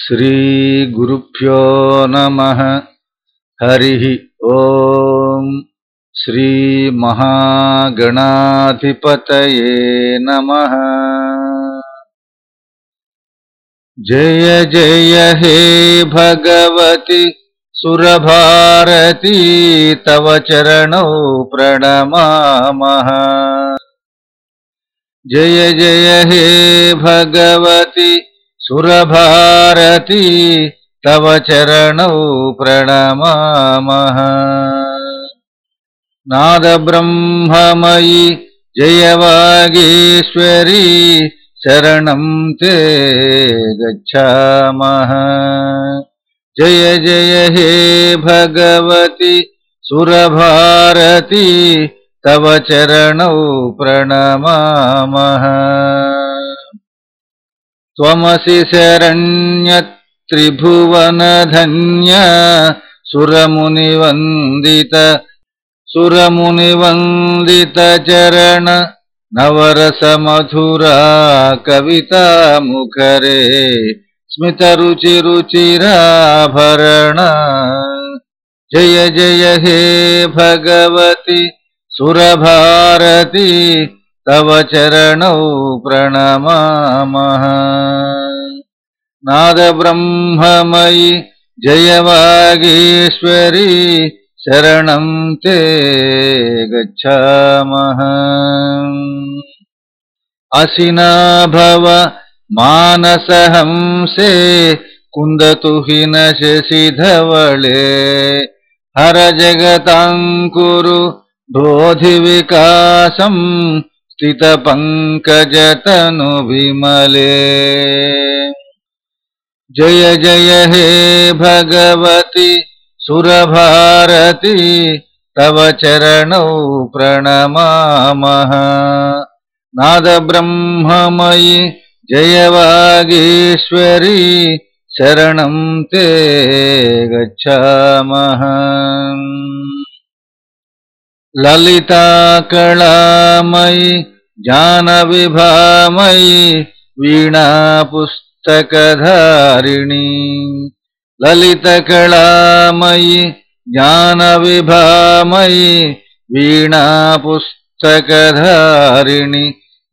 श्रीगुरुभ्यो नमः। हरिः ॐ श्रीमहागणाधिपतये नमः। जय जय, हे भगवति, सुरभारती, तव चरणौ प्रणमामः। जय जय, हे भगवति सुरभारती तव चरणौ प्रणमामः। नादब्रह्ममयि जयवागीश्वरी शरणं ते गच्छामः। जय जय हे भगवति सुरभारती तव चरणौ प्रणमामः त्वमसि शरण्यत्रिभुवनधन्य सुरमुनिवन्दित सुरमुनिवन्दितचरण नवरसमधुरा कवितामुखरे स्मितरुचिरुचिराभरण। जय जय हे भगवति सुरभारती तव चरणौ प्रणमामः। नादब्रह्ममयि जयवागीश्वरी शरणं ते गच्छामः। असिना भव मानसहंसे कुन्दतुहिनशशिधवळे हर जगताङ्कुरु बोधिविकासम् स्थितपङ्कजतनुविमले जय जय हे भगवति सुरभारती तव चरणौ प्रणमामः नादब्रह्ममयि जयवागीश्वरी शरणं ते गच्छामः ललिताकलामयि जानविभामयि वीणापुस्तकधारिणी। ललितकलामयि ज्ञानविभामयि वीणापुस्तकधारिणि।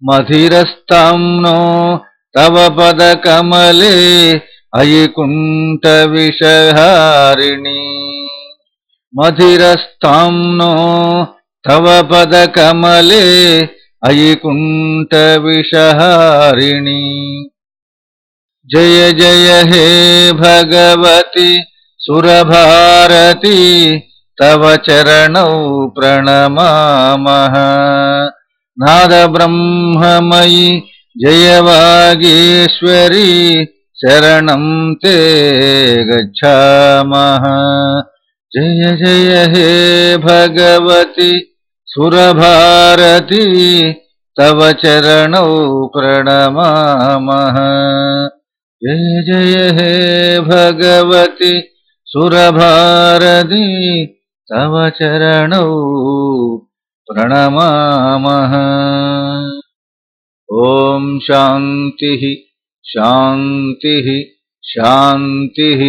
मधिरस्ताम्नो तव पदकमले अयि कुण्ठविषहारिणि मधिरस्ताम्नो तव पदकमले अयि कुण्ठविषहारिणि जय जय हे भगवति सुरभारती तव चरणौ प्रणमामः। नादब्रह्ममयि जयवागीश्वरी शरणं ते गच्छामः। जय जय हे भगवति सुरभारती तव चरणौ प्रणमामः। जय जय हे भगवति सुरभारती तव चरणौ प्रणमामः। ॐ शान्तिः शान्तिः शान्तिः